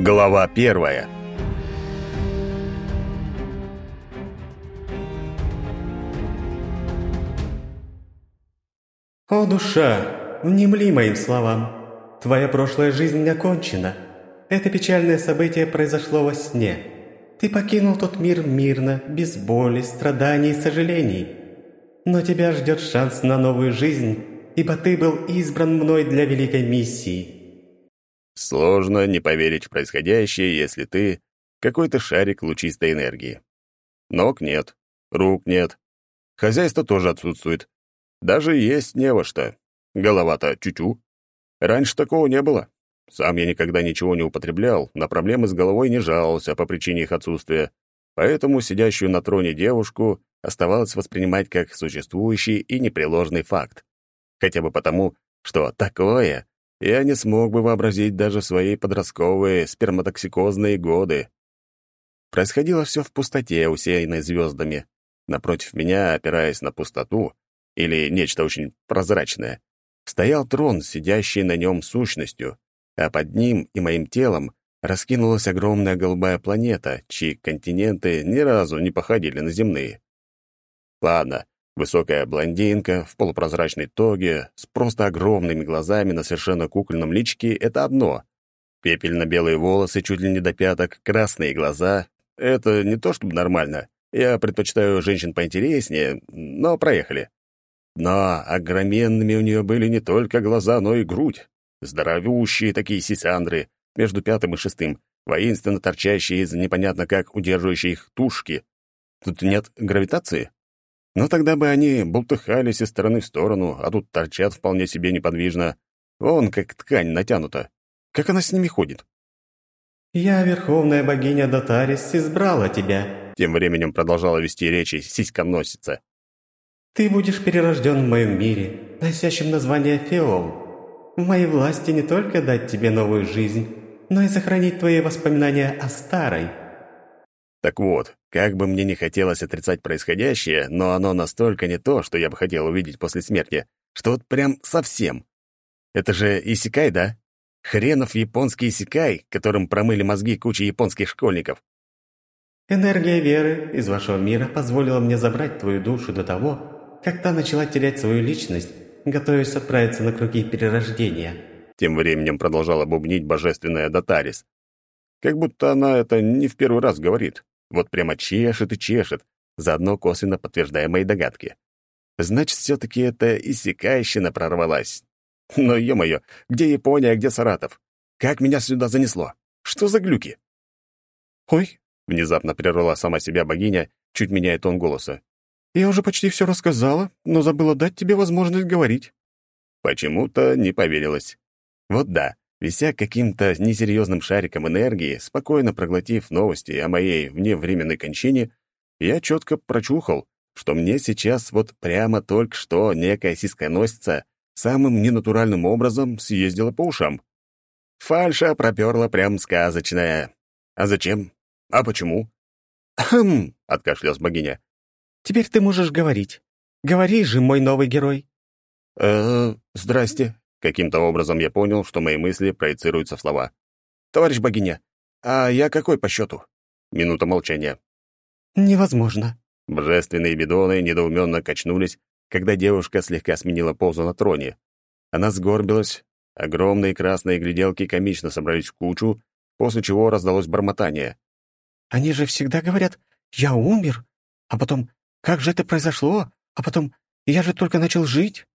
Глава первая. «О, душа, внемли моим словам. Твоя прошлая жизнь не окончена. Это печальное событие произошло во сне. Ты покинул тот мир мирно, без боли, страданий и сожалений. Но тебя ждет шанс на новую жизнь, ибо ты был избран мной для великой миссии». Сложно не поверить в происходящее, если ты какой-то шарик лучистой энергии. Ног нет, рук нет, хозяйство тоже отсутствует. Даже есть не во что. Голова-то тю-тю. Раньше такого не было. Сам я никогда ничего не употреблял, на проблемы с головой не жаловался по причине их отсутствия, поэтому сидящую на троне девушку оставалось воспринимать как существующий и непреложный факт. Хотя бы потому, что такое я не смог бы вообразить даже свои подростковые сперматоксикозные годы. Происходило все в пустоте, усеянной звездами. Напротив меня, опираясь на пустоту, или нечто очень прозрачное, стоял трон, сидящий на нем сущностью, а под ним и моим телом раскинулась огромная голубая планета, чьи континенты ни разу не походили на земные. Ладно, Высокая блондинка в полупрозрачной тоге с просто огромными глазами на совершенно кукольном личике — это одно. Пепельно-белые волосы чуть ли не до пяток, красные глаза — это не то чтобы нормально. Я предпочитаю женщин поинтереснее, но проехали. Но огроменными у нее были не только глаза, но и грудь. Здоровущие такие сисяндры, между пятым и шестым, воинственно торчащие из непонятно как удерживающей их тушки. Тут нет гравитации? Но тогда бы они бултыхались из стороны в сторону, а тут торчат вполне себе неподвижно. Вон как ткань натянута. Как она с ними ходит? «Я, верховная богиня Датарис, избрала тебя», тем временем продолжала вести речи сиськоносица. «Ты будешь перерожден в моем мире, носящем название Феол. В моей власти не только дать тебе новую жизнь, но и сохранить твои воспоминания о старой». Так вот, как бы мне не хотелось отрицать происходящее, но оно настолько не то, что я бы хотел увидеть после смерти, что вот прям совсем. Это же исикай, да? Хренов японский исикай, которым промыли мозги куча японских школьников. Энергия веры из вашего мира позволила мне забрать твою душу до того, как та начала терять свою личность, готовясь отправиться на круги перерождения. Тем временем продолжала бубнить божественная Датарис. Как будто она это не в первый раз говорит. Вот прямо чешет и чешет, заодно косвенно подтверждая мои догадки. Значит, все-таки это иссякайщина прорвалась. Но, ё-моё, где Япония, а где Саратов? Как меня сюда занесло? Что за глюки? «Ой!» — внезапно прервала сама себя богиня, чуть меняя тон голоса. «Я уже почти все рассказала, но забыла дать тебе возможность говорить». Почему-то не поверилось. Вот да, Вися каким-то несерьезным шариком энергии, спокойно проглотив новости о моей вневременной кончине, я четко прочухал, что мне сейчас вот прямо только что некая сисконосица самым ненатуральным образом съездила по ушам. Фальша проперла прям сказочная. А зачем? А почему? «Хм!» — откашлялась богиня. «Теперь ты можешь говорить. Говори же, мой новый герой». «Э, здрасте», Каким-то образом я понял, что мои мысли проецируются в слова. «Товарищ богиня, а я какой по счету?» Минута молчания. «Невозможно». Божественные бидоны недоуменно качнулись, когда девушка слегка сменила позу на троне. Она сгорбилась, огромные красные гляделки комично собрались в кучу, после чего раздалось бормотание. «Они же всегда говорят, я умер, а потом, как же это произошло, а потом, я же только начал жить».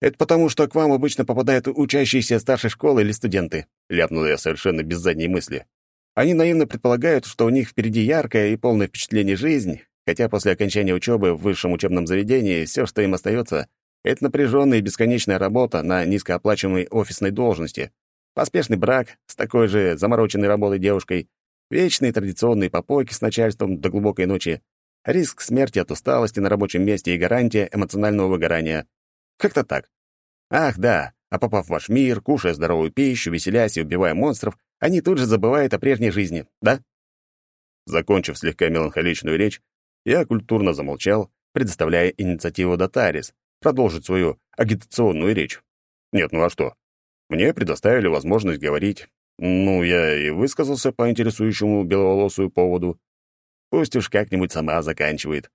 Это потому, что к вам обычно попадают учащиеся старшей школы или студенты», — ляпнул я совершенно без задней мысли. «Они наивно предполагают, что у них впереди яркая и полное впечатление жизнь, хотя после окончания учебы в высшем учебном заведении все, что им остается, это напряженная и бесконечная работа на низкооплачиваемой офисной должности, поспешный брак с такой же замороченной работой девушкой, вечные традиционные попойки с начальством до глубокой ночи, риск смерти от усталости на рабочем месте и гарантия эмоционального выгорания. Как-то так. Ах, да, а попав в ваш мир, кушая здоровую пищу, веселясь и убивая монстров, они тут же забывают о прежней жизни, да? Закончив слегка меланхоличную речь, я культурно замолчал, предоставляя инициативу Датарис продолжить свою агитационную речь. Нет, ну а что? Мне предоставили возможность говорить. Ну, я и высказался по интересующему беловолосую поводу. Пусть уж как-нибудь сама заканчивает.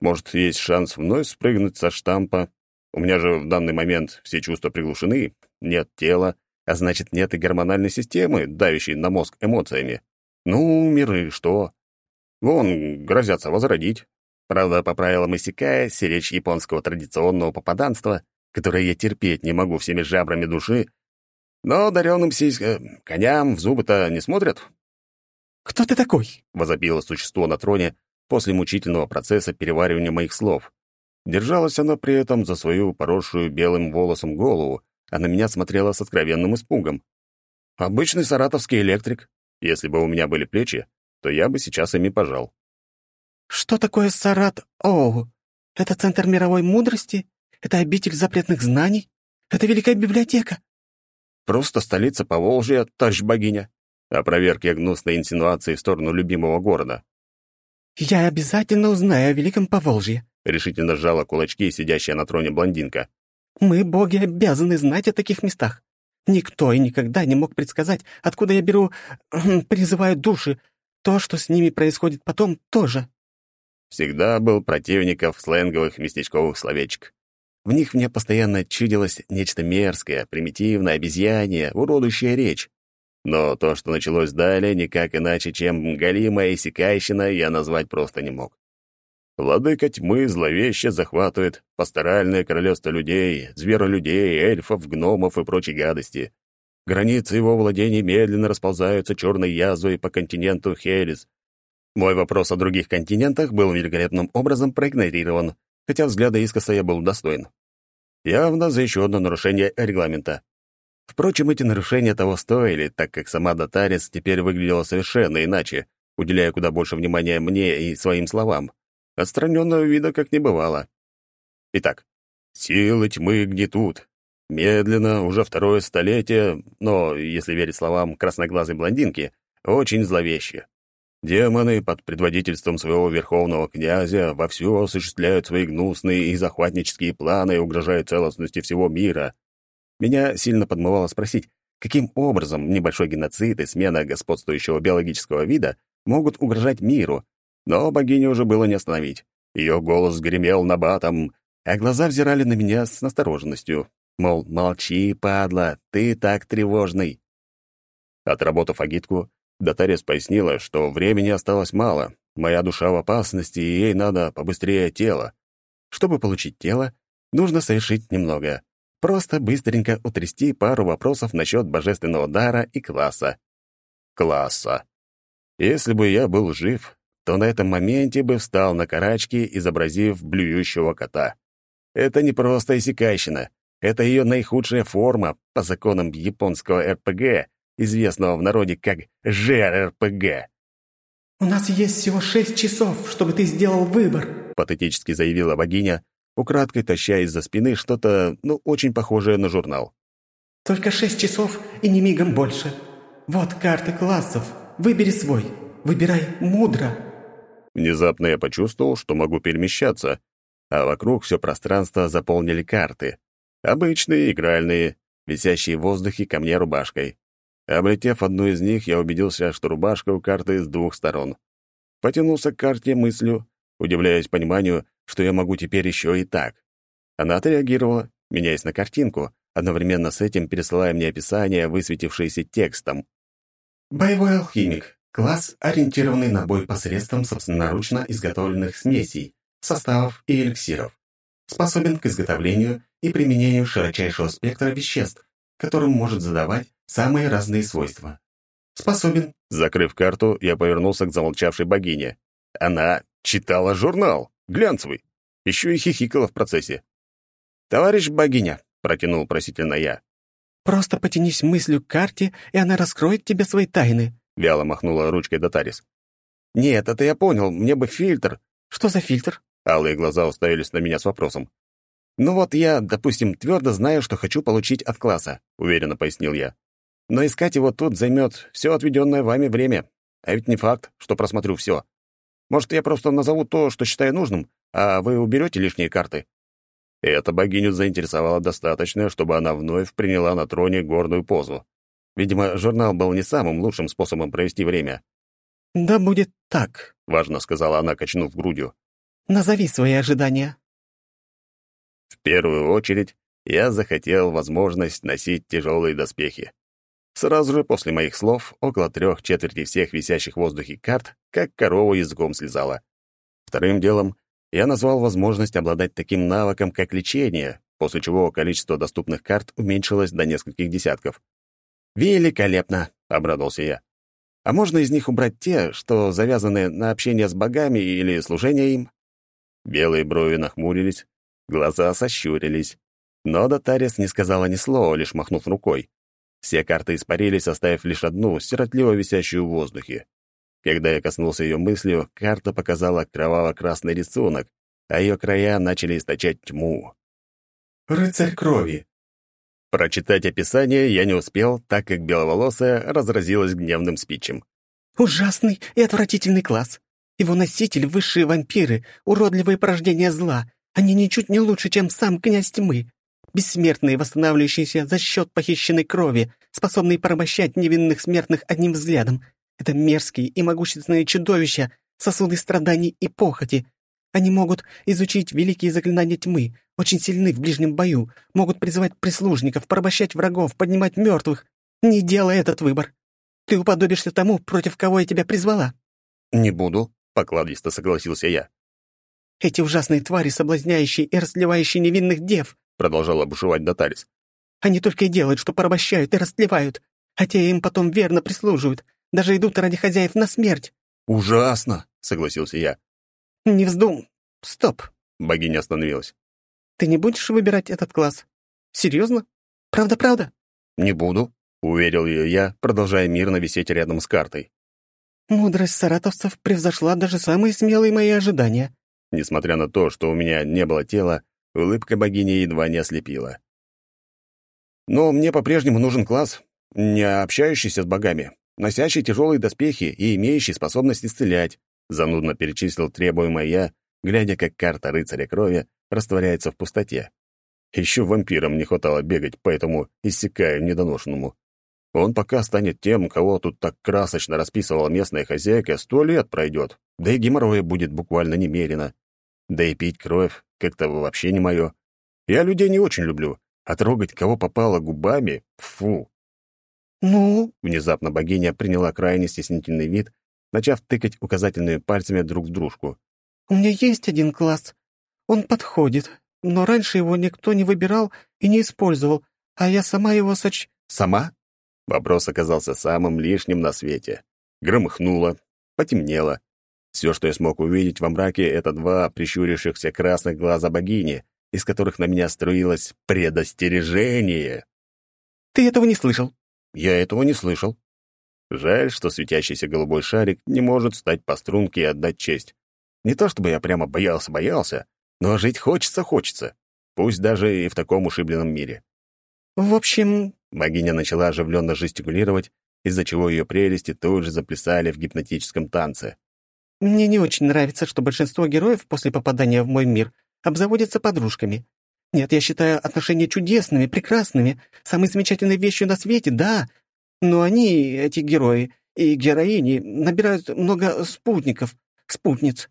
Может, есть шанс вновь спрыгнуть со штампа. У меня же в данный момент все чувства приглушены, нет тела, а значит, нет и гормональной системы, давящей на мозг эмоциями. Ну, миры, что? Вон, грозятся возродить. Правда, по правилам Исикая, сиречь японского традиционного попаданства, которое я терпеть не могу всеми жабрами души, но даренным сись... Э, коням в зубы-то не смотрят. «Кто ты такой?» — возопило существо на троне после мучительного процесса переваривания моих слов. Держалась она при этом за свою поросшую белым волосом голову, а на меня смотрела с откровенным испугом. Обычный саратовский электрик. Если бы у меня были плечи, то я бы сейчас ими пожал. «Что такое Сарат Оу? Это центр мировой мудрости? Это обитель запретных знаний? Это великая библиотека?» «Просто столица Поволжья, товарищ богиня», — опроверг я гнусной инсинуации в сторону любимого города. «Я обязательно узнаю о Великом Поволжье», — решительно сжала кулачки сидящая на троне блондинка. «Мы, боги, обязаны знать о таких местах. Никто и никогда не мог предсказать, откуда я беру... призываю души. То, что с ними происходит потом, тоже». Всегда был противников сленговых местечковых словечек. В них мне постоянно чудилось нечто мерзкое, примитивное, обезьянье, уродующая речь. Но то, что началось далее, никак иначе, чем галимая иссякайщина, я назвать просто не мог. Владыка тьмы зловеще захватывает пасторальное королевство людей, зверолюдей, эльфов, гномов и прочей гадости. Границы его владений медленно расползаются черной язвой по континенту Хелис. Мой вопрос о других континентах был великолепным образом проигнорирован, хотя взгляда искоса я был достоин. Явно за еще одно нарушение регламента. Впрочем, эти нарушения того стоили, так как сама Датарис теперь выглядела совершенно иначе, уделяя куда больше внимания мне и своим словам. Отстраненного вида как не бывало. Итак, силы тьмы гнетут. Медленно, уже второе столетие, но, если верить словам красноглазой блондинки, очень зловеще. Демоны под предводительством своего верховного князя вовсю осуществляют свои гнусные и захватнические планы и угрожают целостности всего мира. Меня сильно подмывало спросить, каким образом небольшой геноцид и смена господствующего биологического вида могут угрожать миру, но богиню уже было не остановить. Ее голос гремел на батом, а глаза взирали на меня с настороженностью. Мол, молчи, падла, ты так тревожный. Отработав агитку, Датарис пояснила, что времени осталось мало, моя душа в опасности, и ей надо побыстрее тело. Чтобы получить тело, нужно совершить немного. Просто быстренько утрясти пару вопросов насчет божественного дара и класса. Класса. Если бы я был жив, то на этом моменте бы встал на карачки, изобразив блюющего кота. Это не просто иссякайщина, это ее наихудшая форма по законам японского РПГ, известного в народе как ЖРПГ. «У нас есть всего шесть часов, чтобы ты сделал выбор», патетически заявила богиня, украдкой таща из-за спины что-то, ну, очень похожее на журнал. «Только шесть часов и не мигом больше. Вот карты классов. Выбери свой. Выбирай мудро». Внезапно я почувствовал, что могу перемещаться, а вокруг все пространство заполнили карты. Обычные, игральные, висящие в воздухе ко мне рубашкой. Облетев одну из них, я убедился, что рубашка у карты с двух сторон. Потянулся к карте мыслью, удивляясь пониманию, что я могу теперь еще и так. Она отреагировала, меняясь на картинку, одновременно с этим пересылая мне описание, высветившееся текстом. «Боевой алхимик. Класс, ориентированный на бой посредством собственноручно изготовленных смесей, составов и эликсиров. Способен к изготовлению и применению широчайшего спектра веществ, которым может задавать самые разные свойства. Способен. Закрыв карту, я повернулся к замолчавшей богине. Она читала журнал, глянцевый, еще и хихикала в процессе. «Товарищ богиня», — протянул просительно я. «Просто потянись мыслью к карте, и она раскроет тебе свои тайны», — вяло махнула ручкой Датарис. «Нет, это я понял, мне бы фильтр». «Что за фильтр?» Алые глаза уставились на меня с вопросом. «Ну вот я, допустим, твердо знаю, что хочу получить от класса», — уверенно пояснил я. «Но искать его тут займет все отведенное вами время. А ведь не факт, что просмотрю все. Может, я просто назову то, что считаю нужным, а вы уберете лишние карты?» Эта богиню заинтересовала достаточно, чтобы она вновь приняла на троне гордую позу. Видимо, журнал был не самым лучшим способом провести время. «Да будет так», — важно сказала она, качнув грудью. «Назови свои ожидания». В первую очередь я захотел возможность носить тяжелые доспехи. Сразу же после моих слов около трех четверти всех висящих в воздухе карт как корова языком слезала. Вторым делом я назвал возможность обладать таким навыком, как лечение, после чего количество доступных карт уменьшилось до нескольких десятков. «Великолепно!» — обрадовался я. «А можно из них убрать те, что завязаны на общение с богами или служение им?» Белые брови нахмурились, глаза сощурились. Но Датарис не сказала ни слова, лишь махнув рукой. Все карты испарились, оставив лишь одну, сиротливо висящую в воздухе. Когда я коснулся ее мыслью, карта показала кроваво-красный рисунок, а ее края начали источать тьму. «Рыцарь крови». Прочитать описание я не успел, так как беловолосая разразилась гневным спичем. «Ужасный и отвратительный класс. Его носитель — высшие вампиры, уродливые порождения зла. Они ничуть не лучше, чем сам князь тьмы бессмертные, восстанавливающиеся за счет похищенной крови, способные порабощать невинных смертных одним взглядом. Это мерзкие и могущественные чудовища, сосуды страданий и похоти. Они могут изучить великие заклинания тьмы, очень сильны в ближнем бою, могут призывать прислужников, порабощать врагов, поднимать мертвых. Не делай этот выбор. Ты уподобишься тому, против кого я тебя призвала». «Не буду», — покладисто согласился я. «Эти ужасные твари, соблазняющие и расливающие невинных дев, — продолжала бушевать Дотарис. «Они только и делают, что порабощают и растлевают, хотя им потом верно прислуживают, даже идут ради хозяев на смерть». «Ужасно!» — согласился я. «Не вздум. Стоп!» — богиня остановилась. «Ты не будешь выбирать этот класс? Серьезно? Правда-правда?» «Не буду», — уверил ее я, продолжая мирно висеть рядом с картой. «Мудрость саратовцев превзошла даже самые смелые мои ожидания». Несмотря на то, что у меня не было тела, Улыбка богини едва не ослепила. «Но мне по-прежнему нужен класс, не общающийся с богами, носящий тяжелые доспехи и имеющий способность исцелять», занудно перечислил требуемое я, глядя, как карта рыцаря крови растворяется в пустоте. Еще вампирам не хватало бегать, поэтому иссякаю недоношенному. Он пока станет тем, кого тут так красочно расписывала местная хозяйка, сто лет пройдет, да и геморроя будет буквально немерено. Да и пить кровь как-то вообще не мое. Я людей не очень люблю, а трогать кого попало губами — фу. «Ну?» — внезапно богиня приняла крайне стеснительный вид, начав тыкать указательными пальцами друг в дружку. «У меня есть один класс. Он подходит, но раньше его никто не выбирал и не использовал, а я сама его соч...» «Сама?» Вопрос оказался самым лишним на свете. Громыхнуло, потемнело, все, что я смог увидеть во мраке, это два прищурившихся красных глаза богини, из которых на меня струилось предостережение. «Ты этого не слышал?» «Я этого не слышал». Жаль, что светящийся голубой шарик не может стать по струнке и отдать честь. Не то чтобы я прямо боялся-боялся, но жить хочется-хочется, пусть даже и в таком ушибленном мире. «В общем...» — богиня начала оживленно жестикулировать, из-за чего ее прелести тут же заплясали в гипнотическом танце. Мне не очень нравится, что большинство героев после попадания в мой мир обзаводятся подружками. Нет, я считаю отношения чудесными, прекрасными, самой замечательной вещью на свете, да. Но они, эти герои и героини, набирают много спутников, спутниц.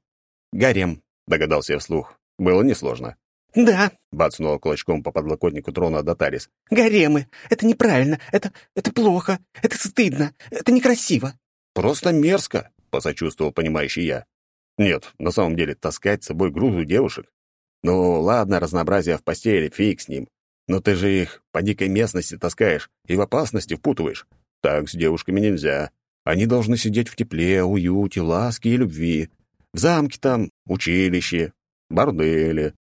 «Гарем», — догадался я вслух. Было несложно. «Да», — бацнула кулачком по подлокотнику трона Датарис. «Гаремы. Это неправильно. Это... это плохо. Это стыдно. Это некрасиво». «Просто мерзко», посочувствовал понимающий я. Нет, на самом деле, таскать с собой грузу девушек? Ну, ладно, разнообразие в постели, фиг с ним. Но ты же их по дикой местности таскаешь и в опасности впутываешь. Так с девушками нельзя. Они должны сидеть в тепле, уюте, ласке и любви. В замке там, училище, борделе.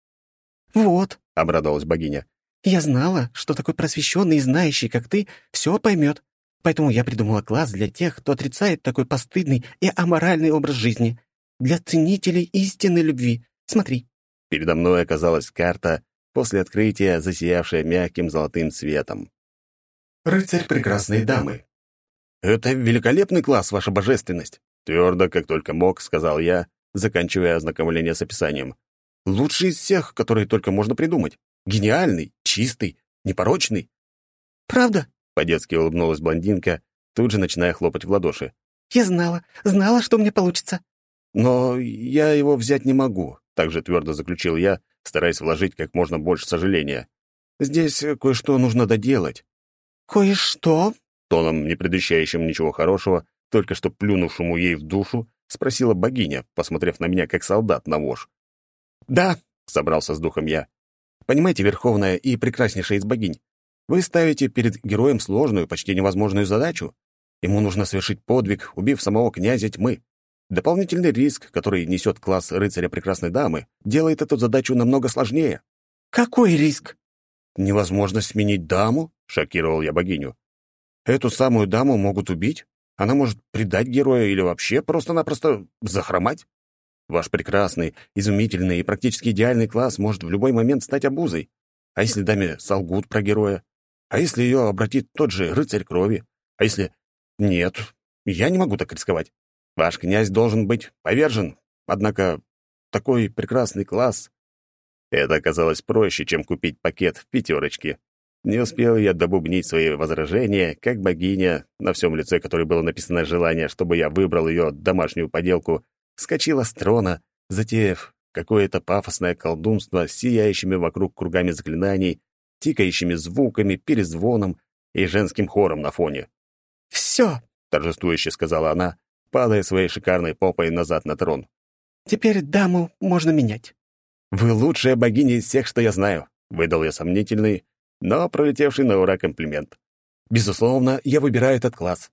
«Вот», — обрадовалась богиня. «Я знала, что такой просвещенный и знающий, как ты, все поймет. Поэтому я придумала класс для тех, кто отрицает такой постыдный и аморальный образ жизни. Для ценителей истинной любви. Смотри». Передо мной оказалась карта, после открытия засиявшая мягким золотым цветом. «Рыцарь прекрасной дамы». «Это великолепный класс, ваша божественность!» Твердо, как только мог, сказал я, заканчивая ознакомление с описанием. «Лучший из всех, которые только можно придумать. Гениальный, чистый, непорочный». «Правда?» По-детски улыбнулась блондинка, тут же начиная хлопать в ладоши. «Я знала, знала, что у меня получится». «Но я его взять не могу», — также твердо заключил я, стараясь вложить как можно больше сожаления. «Здесь кое-что нужно доделать». «Кое-что?» Тоном, не предвещающим ничего хорошего, только что плюнувшему ей в душу, спросила богиня, посмотрев на меня как солдат на вож. «Да», — собрался с духом я. «Понимаете, Верховная и прекраснейшая из богинь, вы ставите перед героем сложную, почти невозможную задачу. Ему нужно совершить подвиг, убив самого князя тьмы. Дополнительный риск, который несет класс рыцаря прекрасной дамы, делает эту задачу намного сложнее. «Какой риск?» «Невозможность сменить даму?» — шокировал я богиню. «Эту самую даму могут убить. Она может предать героя или вообще просто-напросто захромать. Ваш прекрасный, изумительный и практически идеальный класс может в любой момент стать обузой. А если даме солгут про героя? А если ее обратит тот же рыцарь крови? А если... Нет, я не могу так рисковать. Ваш князь должен быть повержен. Однако такой прекрасный класс... Это оказалось проще, чем купить пакет в пятерочке. Не успел я добубнить свои возражения, как богиня, на всем лице которой было написано желание, чтобы я выбрал ее домашнюю поделку, скочила с трона, затеяв какое-то пафосное колдунство с сияющими вокруг кругами заклинаний, тикающими звуками, перезвоном и женским хором на фоне. «Все!» — торжествующе сказала она, падая своей шикарной попой назад на трон. «Теперь даму можно менять». «Вы лучшая богиня из всех, что я знаю», — выдал я сомнительный, но пролетевший на ура комплимент. «Безусловно, я выбираю этот класс».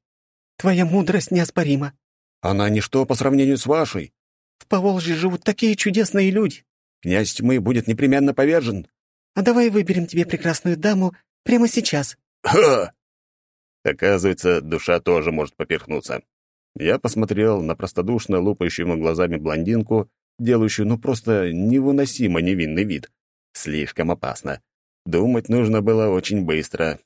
«Твоя мудрость неоспорима». «Она ничто по сравнению с вашей». «В Поволжье живут такие чудесные люди». «Князь тьмы будет непременно повержен». «А давай выберем тебе прекрасную даму прямо сейчас». «Ха!» Оказывается, душа тоже может поперхнуться. Я посмотрел на простодушно лупающую глазами блондинку, делающую ну просто невыносимо невинный вид. Слишком опасно. Думать нужно было очень быстро.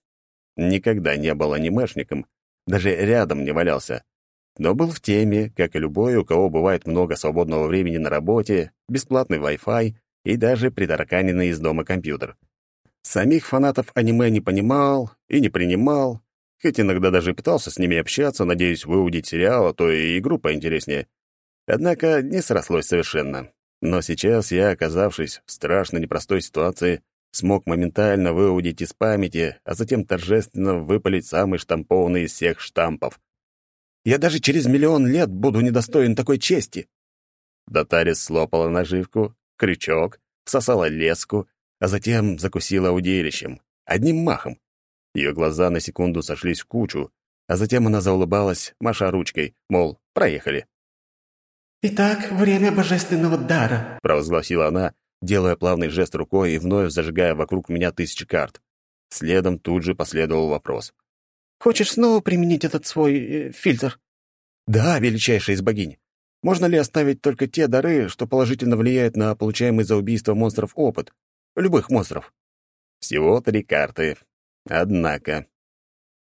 Никогда не был анимешником, даже рядом не валялся. Но был в теме, как и любой, у кого бывает много свободного времени на работе, бесплатный Wi-Fi и даже притараканенный из дома компьютер. Самих фанатов аниме не понимал и не принимал, хоть иногда даже пытался с ними общаться, надеясь выудить сериал, а то и игру поинтереснее. Однако не срослось совершенно. Но сейчас я, оказавшись в страшно непростой ситуации, смог моментально выудить из памяти, а затем торжественно выпалить самый штампованный из всех штампов. «Я даже через миллион лет буду недостоин такой чести!» Датарис слопала наживку, крючок, всосала леску, а затем закусила удилищем, одним махом. Ее глаза на секунду сошлись в кучу, а затем она заулыбалась, маша ручкой, мол, проехали. «Итак, время божественного дара», — провозгласила она, делая плавный жест рукой и вновь зажигая вокруг меня тысячи карт. Следом тут же последовал вопрос. «Хочешь снова применить этот свой э, фильтр?» «Да, величайшая из богинь. Можно ли оставить только те дары, что положительно влияют на получаемый за убийство монстров опыт? Любых монстров?» Всего три карты. Однако...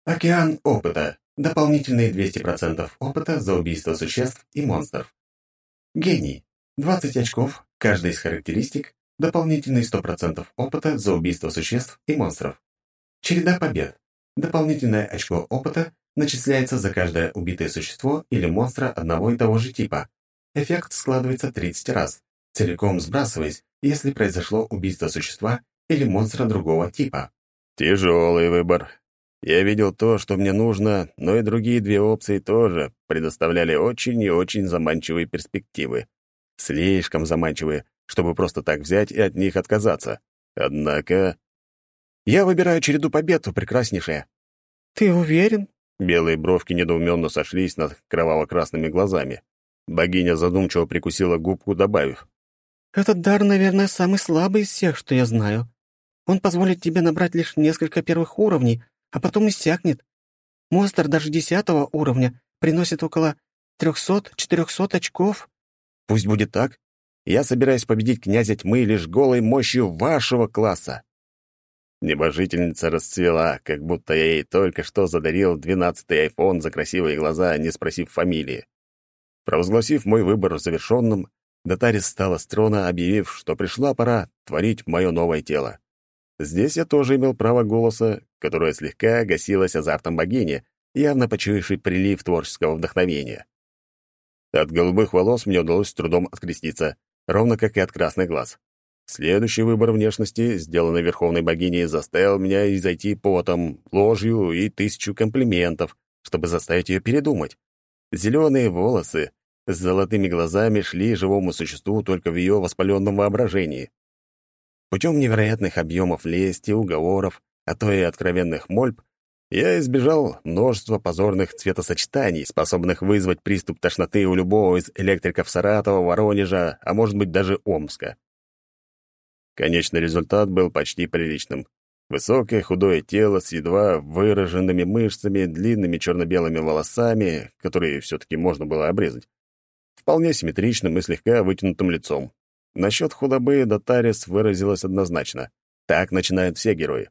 Океан опыта. Дополнительные 200% опыта за убийство существ и монстров. Гений. 20 очков, каждая из характеристик, дополнительные 100% опыта за убийство существ и монстров. Череда побед. Дополнительное очко опыта начисляется за каждое убитое существо или монстра одного и того же типа. Эффект складывается 30 раз, целиком сбрасываясь, если произошло убийство существа или монстра другого типа. Тяжелый выбор. Я видел то, что мне нужно, но и другие две опции тоже предоставляли очень и очень заманчивые перспективы. Слишком заманчивые, чтобы просто так взять и от них отказаться. Однако... Я выбираю череду побед, прекраснейшая. «Ты уверен?» Белые бровки недоуменно сошлись над кроваво-красными глазами. Богиня задумчиво прикусила губку, добавив. «Этот дар, наверное, самый слабый из всех, что я знаю. Он позволит тебе набрать лишь несколько первых уровней, а потом иссякнет. Монстр даже десятого уровня приносит около трехсот-четырехсот очков. Пусть будет так. Я собираюсь победить князя тьмы лишь голой мощью вашего класса. Небожительница расцвела, как будто я ей только что задарил двенадцатый айфон за красивые глаза, не спросив фамилии. Провозгласив мой выбор завершенным, Датарис стала с трона, объявив, что пришла пора творить мое новое тело. Здесь я тоже имел право голоса, которая слегка гасилась азартом богини, явно почуявший прилив творческого вдохновения. От голубых волос мне удалось с трудом откреститься, ровно как и от красных глаз. Следующий выбор внешности, сделанный верховной богиней, заставил меня изойти потом, ложью и тысячу комплиментов, чтобы заставить ее передумать. Зеленые волосы с золотыми глазами шли живому существу только в ее воспаленном воображении. Путем невероятных объемов лести, уговоров, а то и откровенных мольб, я избежал множества позорных цветосочетаний, способных вызвать приступ тошноты у любого из электриков Саратова, Воронежа, а может быть даже Омска. Конечный результат был почти приличным. Высокое худое тело с едва выраженными мышцами, длинными черно-белыми волосами, которые все-таки можно было обрезать, вполне симметричным и слегка вытянутым лицом. Насчет худобы Датарис выразилась однозначно. Так начинают все герои.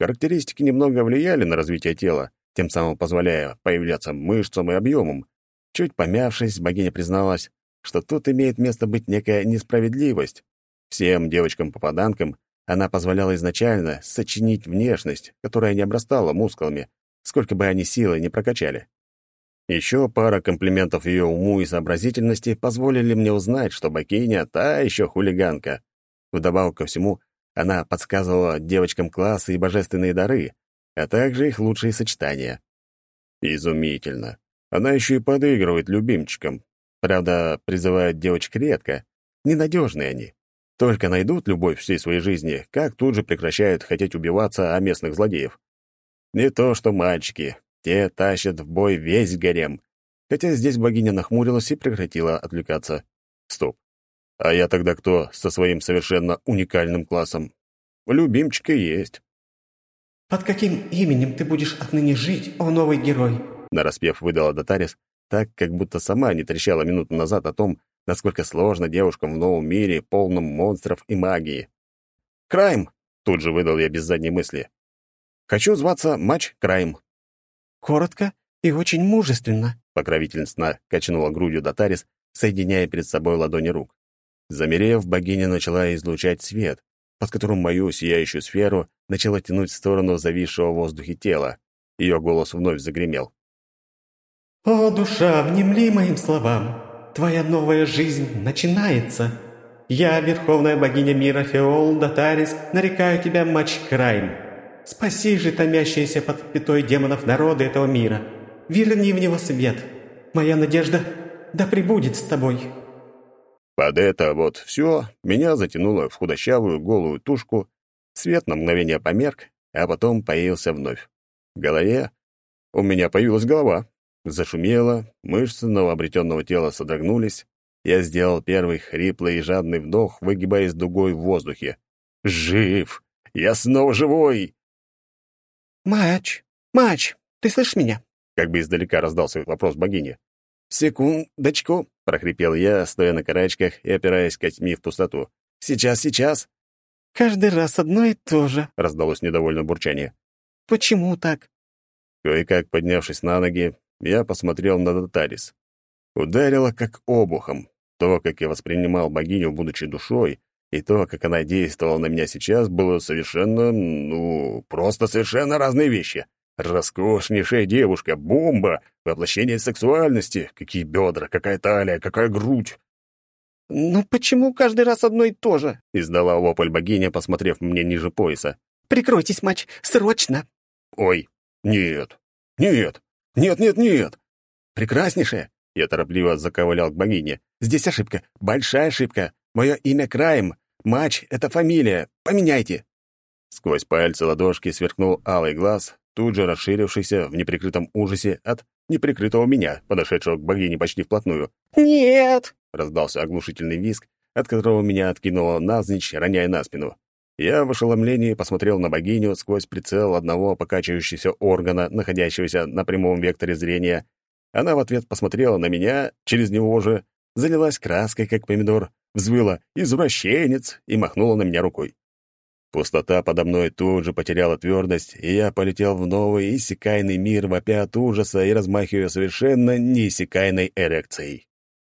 Характеристики немного влияли на развитие тела, тем самым позволяя появляться мышцам и объемам. Чуть помявшись, богиня призналась, что тут имеет место быть некая несправедливость. Всем девочкам-попаданкам она позволяла изначально сочинить внешность, которая не обрастала мускулами, сколько бы они силы не прокачали. Еще пара комплиментов ее уму и сообразительности позволили мне узнать, что богиня — та еще хулиганка. Вдобавок ко всему, она подсказывала девочкам классы и божественные дары, а также их лучшие сочетания. Изумительно. Она еще и подыгрывает любимчикам. Правда, призывает девочек редко. Ненадежные они. Только найдут любовь всей своей жизни, как тут же прекращают хотеть убиваться о местных злодеев. Не то что мальчики. Те тащат в бой весь гарем. Хотя здесь богиня нахмурилась и прекратила отвлекаться. Стоп. А я тогда кто со своим совершенно уникальным классом? Любимчика есть. «Под каким именем ты будешь отныне жить, о новый герой?» Нараспев выдала Датарис, так, как будто сама не трещала минуту назад о том, насколько сложно девушкам в новом мире, полном монстров и магии. «Крайм!» — тут же выдал я без задней мысли. «Хочу зваться Матч Крайм». «Коротко и очень мужественно», — покровительственно качнула грудью Датарис, соединяя перед собой ладони рук. Замерев, богиня начала излучать свет, под которым мою сияющую сферу начала тянуть в сторону зависшего в воздухе тела. Ее голос вновь загремел. «О, душа, внемли моим словам! Твоя новая жизнь начинается! Я, верховная богиня мира Феол Датарис, нарекаю тебя Мачкрайм. Спаси же томящиеся под пятой демонов народы этого мира. Верни в него свет. Моя надежда да пребудет с тобой». Под это вот все меня затянуло в худощавую голую тушку, свет на мгновение померк, а потом появился вновь. В голове у меня появилась голова. Зашумело, мышцы новообретенного тела содрогнулись. Я сделал первый хриплый и жадный вдох, выгибаясь дугой в воздухе. «Жив! Я снова живой!» «Мач! Мач! Ты слышишь меня?» Как бы издалека раздался вопрос богини. «Секундочку!» прохрипел я, стоя на карачках и опираясь костьми в пустоту. «Сейчас, сейчас!» «Каждый раз одно и то же», — раздалось недовольное бурчание. «Почему так?» Кое-как поднявшись на ноги, я посмотрел на Датарис. Ударило как обухом. То, как я воспринимал богиню, будучи душой, и то, как она действовала на меня сейчас, было совершенно, ну, просто совершенно разные вещи. Роскошнейшая девушка, бомба, воплощение сексуальности. Какие бедра, какая талия, какая грудь. «Ну почему каждый раз одно и то же?» — издала вопль богиня, посмотрев мне ниже пояса. «Прикройтесь, матч, срочно!» «Ой, нет, нет, нет, нет, нет! Прекраснейшая!» Я торопливо заковылял к богине. «Здесь ошибка, большая ошибка. Мое имя Крайм. Матч — это фамилия. Поменяйте!» Сквозь пальцы ладошки сверкнул алый глаз, тут же расширившийся в неприкрытом ужасе от неприкрытого меня, подошедшего к богине почти вплотную. «Нет!» — раздался оглушительный визг, от которого меня откинуло навзничь, роняя на спину. Я в ошеломлении посмотрел на богиню сквозь прицел одного покачивающегося органа, находящегося на прямом векторе зрения. Она в ответ посмотрела на меня, через него же, залилась краской, как помидор, взвыла «извращенец» и махнула на меня рукой. Пустота подо мной тут же потеряла твердость, и я полетел в новый иссякайный мир, вопя от ужаса и размахивая совершенно неиссякайной эрекцией.